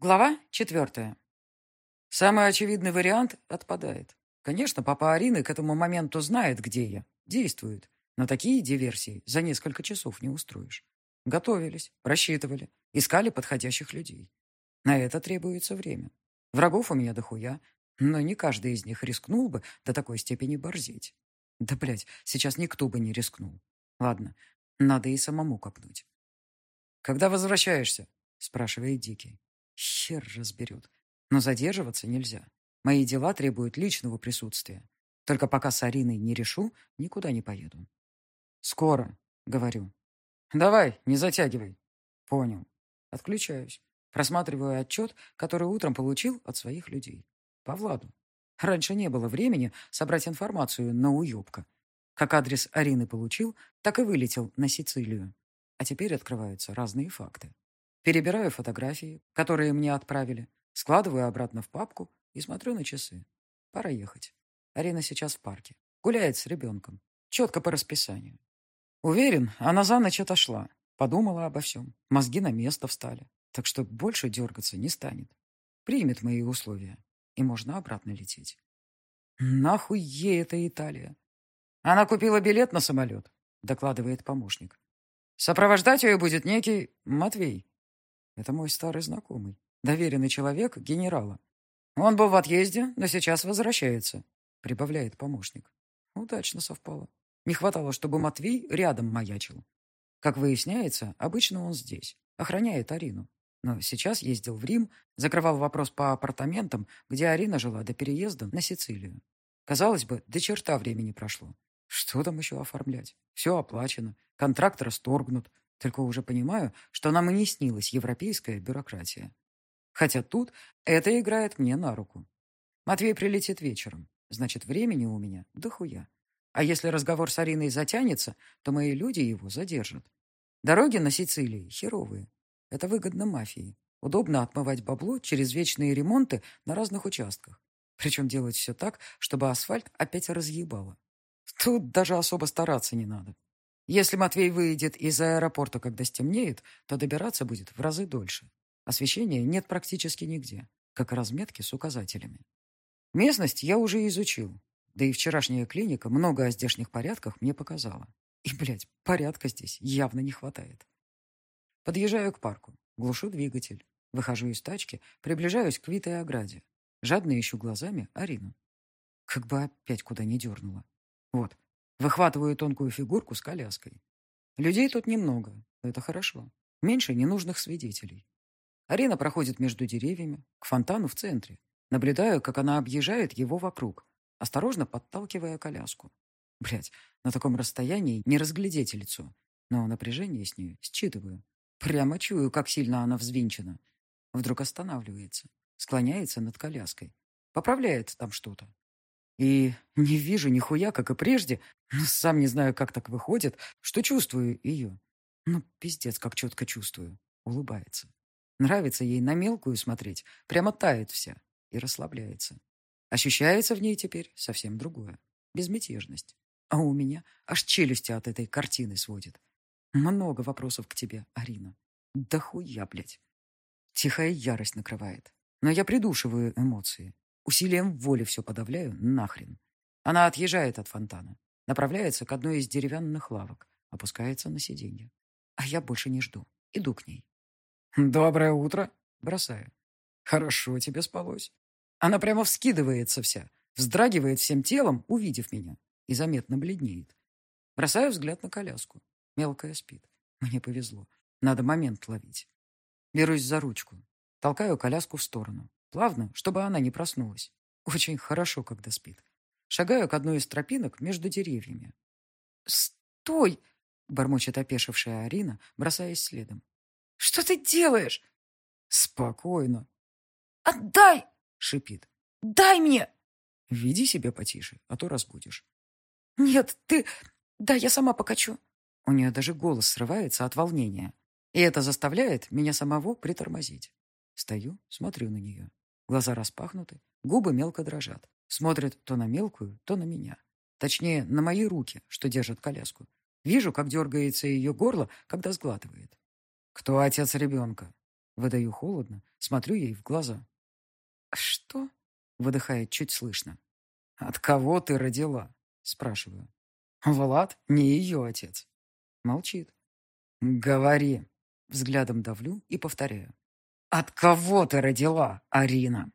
Глава четвертая. Самый очевидный вариант отпадает. Конечно, папа Арины к этому моменту знает, где я, действует. Но такие диверсии за несколько часов не устроишь. Готовились, рассчитывали, искали подходящих людей. На это требуется время. Врагов у меня дохуя, но не каждый из них рискнул бы до такой степени борзеть. Да, блядь, сейчас никто бы не рискнул. Ладно, надо и самому копнуть. «Когда возвращаешься?» — спрашивает Дикий. Хер разберет. Но задерживаться нельзя. Мои дела требуют личного присутствия. Только пока с Ариной не решу, никуда не поеду. «Скоро», — говорю. «Давай, не затягивай». «Понял». Отключаюсь. Просматриваю отчет, который утром получил от своих людей. По Владу. Раньше не было времени собрать информацию на уебка. Как адрес Арины получил, так и вылетел на Сицилию. А теперь открываются разные факты. Перебираю фотографии, которые мне отправили, складываю обратно в папку и смотрю на часы. Пора ехать. Арина сейчас в парке. Гуляет с ребенком. Четко по расписанию. Уверен, она за ночь отошла. Подумала обо всем. Мозги на место встали. Так что больше дергаться не станет. Примет мои условия. И можно обратно лететь. Нахуй ей эта Италия? Она купила билет на самолет, докладывает помощник. Сопровождать ее будет некий Матвей. Это мой старый знакомый, доверенный человек генерала. Он был в отъезде, но сейчас возвращается, прибавляет помощник. Удачно совпало. Не хватало, чтобы Матвей рядом маячил. Как выясняется, обычно он здесь, охраняет Арину. Но сейчас ездил в Рим, закрывал вопрос по апартаментам, где Арина жила до переезда на Сицилию. Казалось бы, до черта времени прошло. Что там еще оформлять? Все оплачено, контракт расторгнут, только уже понимаю, что нам и не снилась европейская бюрократия. Хотя тут это играет мне на руку. Матвей прилетит вечером. Значит, времени у меня дохуя. А если разговор с Ариной затянется, то мои люди его задержат. Дороги на Сицилии херовые. Это выгодно мафии. Удобно отмывать бабло через вечные ремонты на разных участках. Причем делать все так, чтобы асфальт опять разъебало. Тут даже особо стараться не надо. Если Матвей выйдет из аэропорта, когда стемнеет, то добираться будет в разы дольше. Освещения нет практически нигде, как разметки с указателями. Местность я уже изучил, да и вчерашняя клиника много о здешних порядках мне показала. И, блядь, порядка здесь явно не хватает. Подъезжаю к парку, глушу двигатель, выхожу из тачки, приближаюсь к витой ограде. Жадно ищу глазами Арину. Как бы опять куда не дернула. Вот, Выхватываю тонкую фигурку с коляской. Людей тут немного. Это хорошо. Меньше ненужных свидетелей. Арина проходит между деревьями, к фонтану в центре. Наблюдаю, как она объезжает его вокруг, осторожно подталкивая коляску. Блять, на таком расстоянии не разглядеть лицо, но напряжение с ней считываю. Прямо чую, как сильно она взвинчена. Вдруг останавливается, склоняется над коляской, поправляет там что-то. И не вижу нихуя, как и прежде, но сам не знаю, как так выходит, что чувствую ее. Ну, пиздец, как четко чувствую. Улыбается. Нравится ей на мелкую смотреть, прямо тает вся и расслабляется. Ощущается в ней теперь совсем другое. Безмятежность. А у меня аж челюсти от этой картины сводит. Много вопросов к тебе, Арина. Да хуя, блядь. Тихая ярость накрывает. Но я придушиваю эмоции. Усилием воли все подавляю нахрен. Она отъезжает от фонтана, направляется к одной из деревянных лавок, опускается на сиденье. А я больше не жду. Иду к ней. «Доброе утро!» Бросаю. «Хорошо тебе спалось». Она прямо вскидывается вся, вздрагивает всем телом, увидев меня, и заметно бледнеет. Бросаю взгляд на коляску. Мелкая спит. Мне повезло. Надо момент ловить. Берусь за ручку. Толкаю коляску в сторону. Плавно, чтобы она не проснулась. Очень хорошо, когда спит. Шагаю к одной из тропинок между деревьями. «Стой!» — бормочет опешившая Арина, бросаясь следом. «Что ты делаешь?» «Спокойно». «Отдай!» — шипит. «Дай мне!» «Веди себя потише, а то разбудишь». «Нет, ты... Да, я сама покачу». У нее даже голос срывается от волнения. И это заставляет меня самого притормозить. Стою, смотрю на нее. Глаза распахнуты, губы мелко дрожат. Смотрят то на мелкую, то на меня. Точнее, на мои руки, что держат коляску. Вижу, как дергается ее горло, когда сглатывает. «Кто отец ребенка?» Выдаю холодно, смотрю ей в глаза. «Что?» — выдыхает чуть слышно. «От кого ты родила?» — спрашиваю. «Влад не ее отец». Молчит. «Говори». Взглядом давлю и повторяю. «От кого ты родила, Арина?»